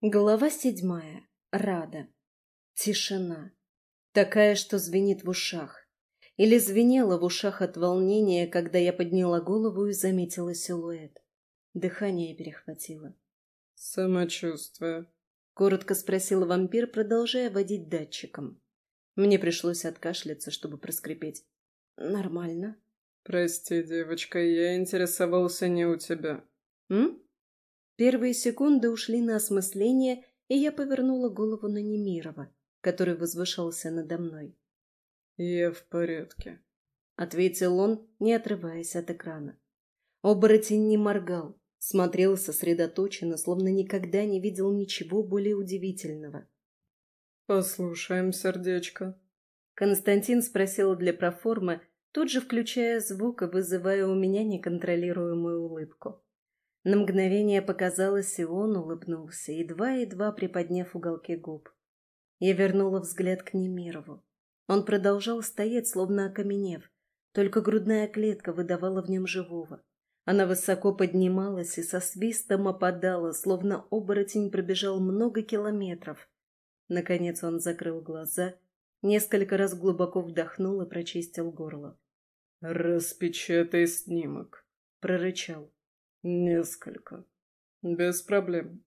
Глава седьмая. Рада. Тишина. Такая, что звенит в ушах. Или звенела в ушах от волнения, когда я подняла голову и заметила силуэт. Дыхание перехватило. «Самочувствие», — коротко спросил вампир, продолжая водить датчиком. Мне пришлось откашляться, чтобы проскрипеть. «Нормально». «Прости, девочка, я интересовался не у тебя». «М?» Первые секунды ушли на осмысление, и я повернула голову на Немирова, который возвышался надо мной. «Я в порядке», — ответил он, не отрываясь от экрана. Оборотень не моргал, смотрел сосредоточенно, словно никогда не видел ничего более удивительного. «Послушаем, сердечко». Константин спросил для проформы, тут же включая звук и вызывая у меня неконтролируемую улыбку. На мгновение показалось, и он улыбнулся, едва-едва приподняв уголки губ. Я вернула взгляд к Немирову. Он продолжал стоять, словно окаменев, только грудная клетка выдавала в нем живого. Она высоко поднималась и со свистом опадала, словно оборотень пробежал много километров. Наконец он закрыл глаза, несколько раз глубоко вдохнул и прочистил горло. «Распечатай снимок», — прорычал. Несколько. Без проблем.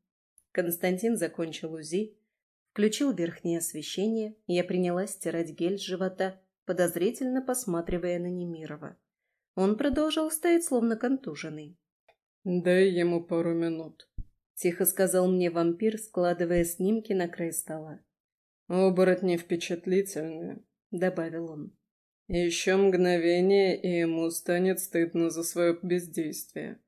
Константин закончил УЗИ, включил верхнее освещение, и я принялась стирать гель с живота, подозрительно посматривая на Немирова. Он продолжал стоять, словно контуженный. «Дай ему пару минут», — тихо сказал мне вампир, складывая снимки на край стола. «Оборотни впечатлительные», — добавил он. «Еще мгновение, и ему станет стыдно за свое бездействие».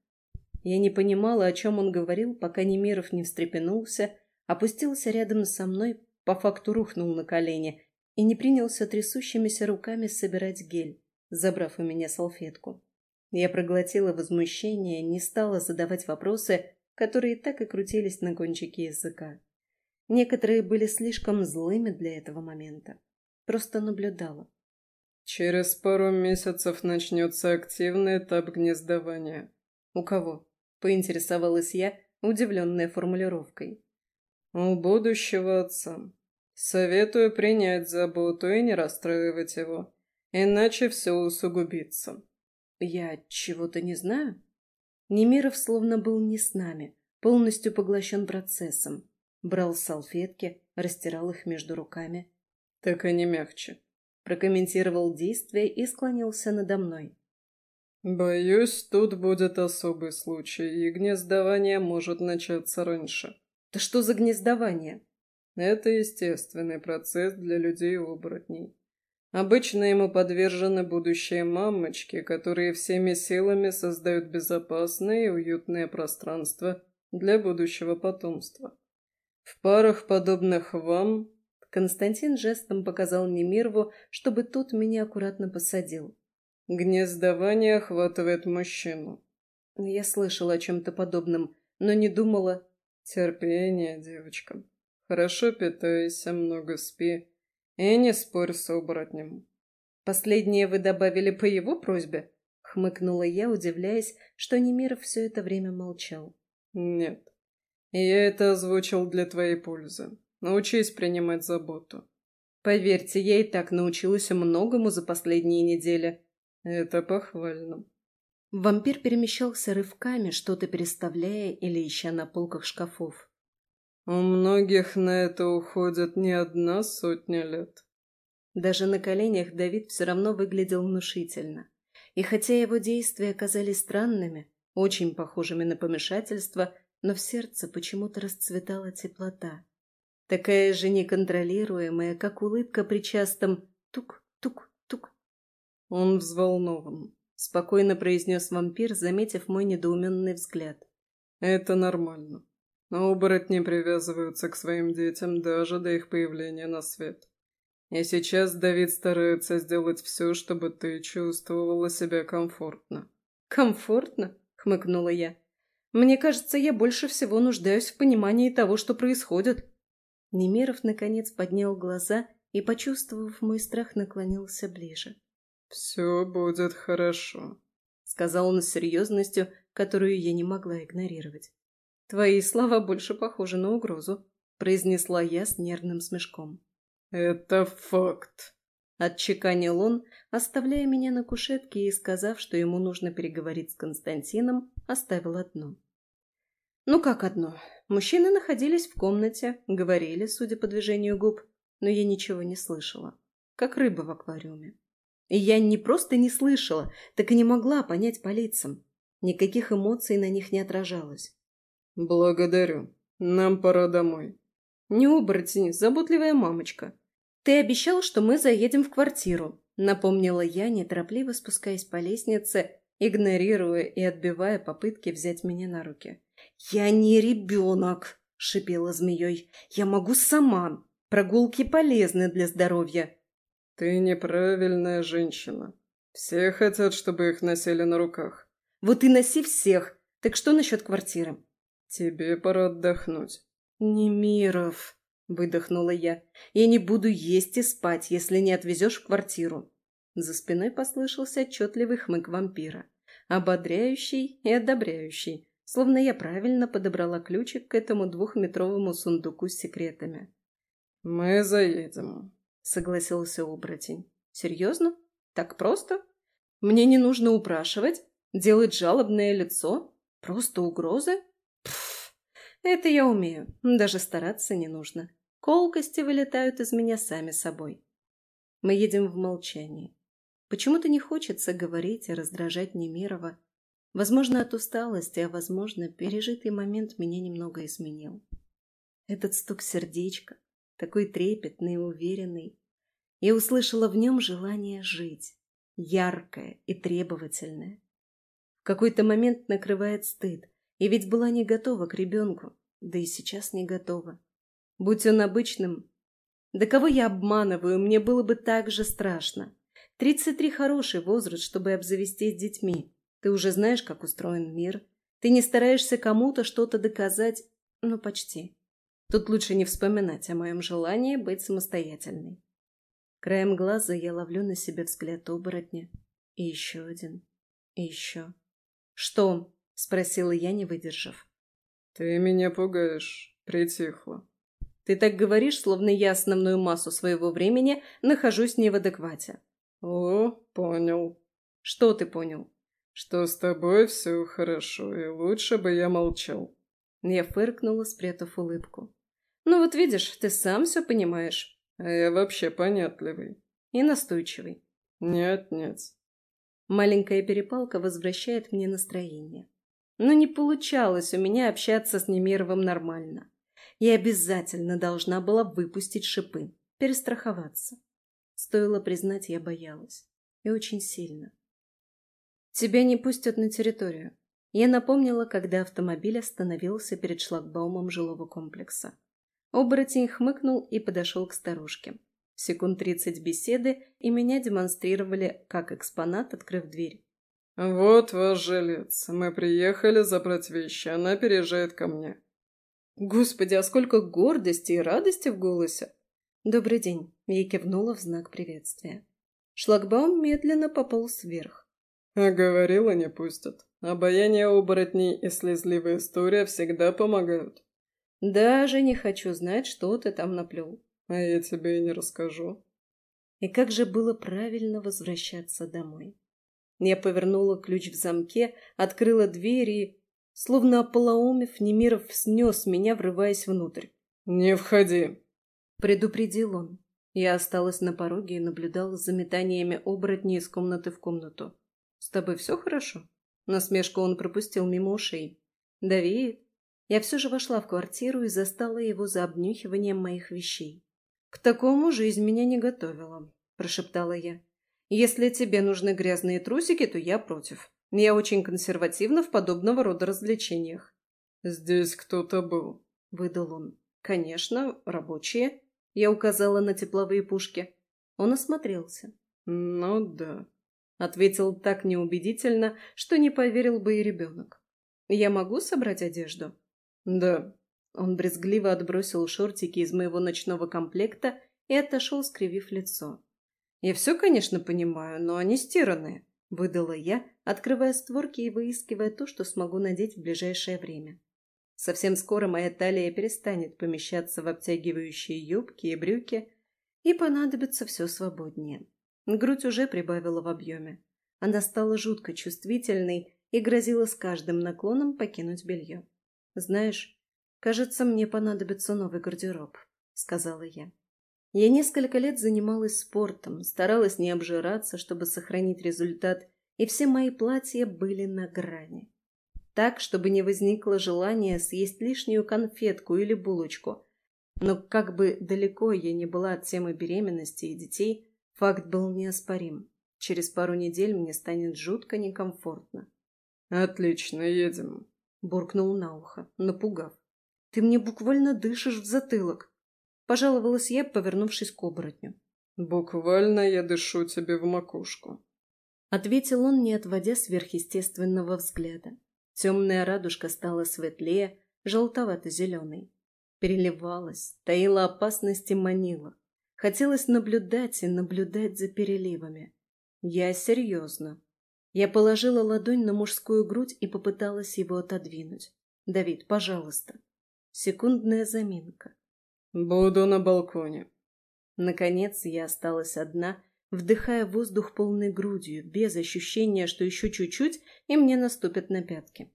Я не понимала, о чем он говорил, пока Немиров не встрепенулся, опустился рядом со мной, по факту рухнул на колени и не принялся трясущимися руками собирать гель, забрав у меня салфетку. Я проглотила возмущение, не стала задавать вопросы, которые так и крутились на кончике языка. Некоторые были слишком злыми для этого момента. Просто наблюдала. «Через пару месяцев начнется активный этап гнездования». «У кого?» Поинтересовалась я, удивленная формулировкой. «У будущего отца. Советую принять заботу и не расстраивать его, иначе все усугубится». «Я чего-то не знаю?» Немиров словно был не с нами, полностью поглощен процессом. Брал салфетки, растирал их между руками. «Так и не мягче», прокомментировал действие и склонился надо мной. «Боюсь, тут будет особый случай, и гнездование может начаться раньше». «Да что за гнездование?» «Это естественный процесс для людей-оборотней. Обычно ему подвержены будущие мамочки, которые всеми силами создают безопасное и уютное пространство для будущего потомства. В парах, подобных вам...» Константин жестом показал Немирву, чтобы тот меня аккуратно посадил. Гнездование охватывает мужчину. Я слышала о чем-то подобном, но не думала... Терпение, девочка. Хорошо питайся, много спи. И не спорь с оборотнем. Последнее вы добавили по его просьбе? Хмыкнула я, удивляясь, что Немиров все это время молчал. Нет. Я это озвучил для твоей пользы. Научись принимать заботу. Поверьте, я и так научилась многому за последние недели. Это похвально. Вампир перемещался рывками, что-то переставляя или ища на полках шкафов. У многих на это уходит не одна сотня лет. Даже на коленях Давид все равно выглядел внушительно. И хотя его действия оказались странными, очень похожими на помешательство, но в сердце почему-то расцветала теплота. Такая же неконтролируемая, как улыбка при частом тук-тук «Он взволнован», — спокойно произнес вампир, заметив мой недоуменный взгляд. «Это нормально. Оборотни привязываются к своим детям даже до их появления на свет. И сейчас Давид старается сделать все, чтобы ты чувствовала себя комфортно». «Комфортно?» — хмыкнула я. «Мне кажется, я больше всего нуждаюсь в понимании того, что происходит». Немиров, наконец, поднял глаза и, почувствовав мой страх, наклонился ближе. «Все будет хорошо», — сказал он с серьезностью, которую я не могла игнорировать. Твои слова больше похожи на угрозу, произнесла я с нервным смешком. Это факт, отчеканил он, оставляя меня на кушетке и, сказав, что ему нужно переговорить с Константином, оставил одно. Ну как одно? Мужчины находились в комнате, говорили, судя по движению губ, но я ничего не слышала. Как рыба в аквариуме. И я не просто не слышала, так и не могла понять по лицам. Никаких эмоций на них не отражалось. «Благодарю. Нам пора домой». «Не оборотень, заботливая мамочка. Ты обещал, что мы заедем в квартиру», — напомнила я, неторопливо спускаясь по лестнице, игнорируя и отбивая попытки взять меня на руки. «Я не ребенок!» — шипела змеей. «Я могу сама. Прогулки полезны для здоровья». «Ты неправильная женщина. Все хотят, чтобы их носили на руках». «Вот и носи всех. Так что насчет квартиры?» «Тебе пора отдохнуть». «Немиров», — выдохнула я. «Я не буду есть и спать, если не отвезешь в квартиру». За спиной послышался отчетливый хмык вампира, ободряющий и одобряющий, словно я правильно подобрала ключик к этому двухметровому сундуку с секретами. «Мы заедем», — согласился оборотень. «Серьезно? Так просто? Мне не нужно упрашивать? Делать жалобное лицо? Просто угрозы? Пф, это я умею, даже стараться не нужно. Колкости вылетают из меня сами собой. Мы едем в молчании. Почему-то не хочется говорить и раздражать Немирова, Возможно, от усталости, а возможно, пережитый момент меня немного изменил. Этот стук сердечка, такой трепетный и уверенный, я услышала в нем желание жить, яркое и требовательное. В какой-то момент накрывает стыд, и ведь была не готова к ребенку, да и сейчас не готова. Будь он обычным, да кого я обманываю, мне было бы так же страшно. Тридцать три хороший возраст, чтобы обзавестись детьми. Ты уже знаешь, как устроен мир. Ты не стараешься кому-то что-то доказать, ну, почти. Тут лучше не вспоминать о моем желании быть самостоятельной. Краем глаза я ловлю на себе взгляд оборотня. И еще один. И еще. «Что?» — спросила я, не выдержав. «Ты меня пугаешь. Притихла». «Ты так говоришь, словно я основную массу своего времени нахожусь не в адеквате». «О, понял». «Что ты понял?» что с тобой все хорошо, и лучше бы я молчал. Я фыркнула, спрятав улыбку. Ну вот видишь, ты сам все понимаешь. А я вообще понятливый. И настойчивый. Нет, нет. Маленькая перепалка возвращает мне настроение. Но не получалось у меня общаться с Немировым нормально. Я обязательно должна была выпустить шипы, перестраховаться. Стоило признать, я боялась. И очень сильно. «Тебя не пустят на территорию». Я напомнила, когда автомобиль остановился перед шлагбаумом жилого комплекса. Оборотень хмыкнул и подошел к старушке. Секунд тридцать беседы, и меня демонстрировали как экспонат, открыв дверь. «Вот ваш жилец. Мы приехали забрать вещи. Она переезжает ко мне». Господи, а сколько гордости и радости в голосе! «Добрый день!» — я кивнула в знак приветствия. Шлагбаум медленно пополз вверх. А говорила, не пустят. Обаяние оборотней и слезливая история всегда помогают. Даже не хочу знать, что ты там наплел. А я тебе и не расскажу. И как же было правильно возвращаться домой. Я повернула ключ в замке, открыла дверь и, словно ополоумев, Немиров снес меня, врываясь внутрь. «Не входи!» — предупредил он. Я осталась на пороге и наблюдала за метаниями оборотней из комнаты в комнату. «С тобой все хорошо?» Насмешку он пропустил мимо ушей. «Давид?» Я все же вошла в квартиру и застала его за обнюхиванием моих вещей. «К такому жизнь меня не готовила», – прошептала я. «Если тебе нужны грязные трусики, то я против. Я очень консервативна в подобного рода развлечениях». «Здесь кто-то был», – выдал он. «Конечно, рабочие». Я указала на тепловые пушки. Он осмотрелся. «Ну да», Ответил так неубедительно, что не поверил бы и ребенок. «Я могу собрать одежду?» «Да». Он брезгливо отбросил шортики из моего ночного комплекта и отошел, скривив лицо. «Я все, конечно, понимаю, но они стиранные», — выдала я, открывая створки и выискивая то, что смогу надеть в ближайшее время. Совсем скоро моя талия перестанет помещаться в обтягивающие юбки и брюки, и понадобится все свободнее. Грудь уже прибавила в объеме. Она стала жутко чувствительной и грозила с каждым наклоном покинуть белье. «Знаешь, кажется, мне понадобится новый гардероб», — сказала я. Я несколько лет занималась спортом, старалась не обжираться, чтобы сохранить результат, и все мои платья были на грани. Так, чтобы не возникло желания съесть лишнюю конфетку или булочку. Но как бы далеко я не была от темы беременности и детей, факт был неоспорим. Через пару недель мне станет жутко некомфортно. «Отлично, едем», — буркнул на ухо, напугав. «Ты мне буквально дышишь в затылок», — пожаловалась я, повернувшись к оборотню. «Буквально я дышу тебе в макушку», — ответил он, не отводя сверхъестественного взгляда. Темная радужка стала светлее, желтовато-зеленой. Переливалась, таила опасность и манила. Хотелось наблюдать и наблюдать за переливами. Я серьезно. Я положила ладонь на мужскую грудь и попыталась его отодвинуть. «Давид, пожалуйста». Секундная заминка. «Буду на балконе». Наконец я осталась одна, вдыхая воздух полной грудью, без ощущения, что еще чуть-чуть, и мне наступят на пятки.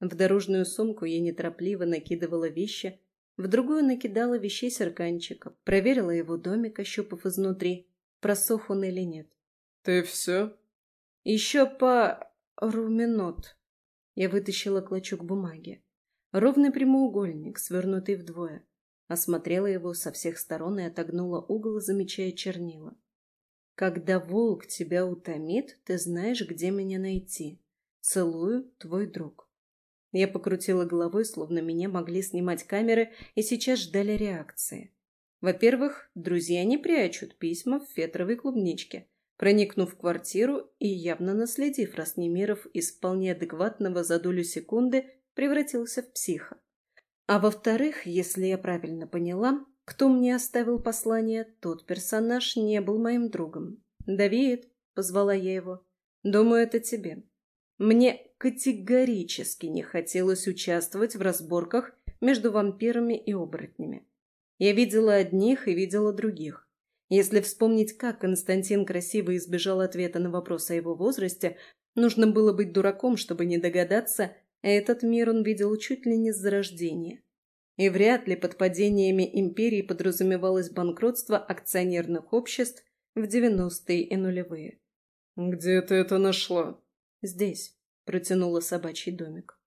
В дорожную сумку я неторопливо накидывала вещи, в другую накидала вещей серканчика, проверила его домик, ощупав изнутри, просох он или нет. «Ты все?» «Еще пару минут». Я вытащила клочок бумаги. Ровный прямоугольник, свернутый вдвое. Осмотрела его со всех сторон и отогнула угол, замечая чернила. Когда волк тебя утомит, ты знаешь, где меня найти. Целую, твой друг. Я покрутила головой, словно меня могли снимать камеры, и сейчас ждали реакции. Во-первых, друзья не прячут письма в фетровой клубничке. Проникнув в квартиру и явно наследив, раз Немиров из вполне адекватного за долю секунды превратился в психа. А во-вторых, если я правильно поняла, кто мне оставил послание, тот персонаж не был моим другом. «Давид», — позвала я его, — «думаю, это тебе». Мне категорически не хотелось участвовать в разборках между вампирами и оборотнями. Я видела одних и видела других. Если вспомнить, как Константин красиво избежал ответа на вопрос о его возрасте, нужно было быть дураком, чтобы не догадаться, а этот мир он видел чуть ли не с зарождения. И вряд ли под падениями империи подразумевалось банкротство акционерных обществ в 90-е и нулевые. «Где ты это нашла?» «Здесь», — протянула собачий домик.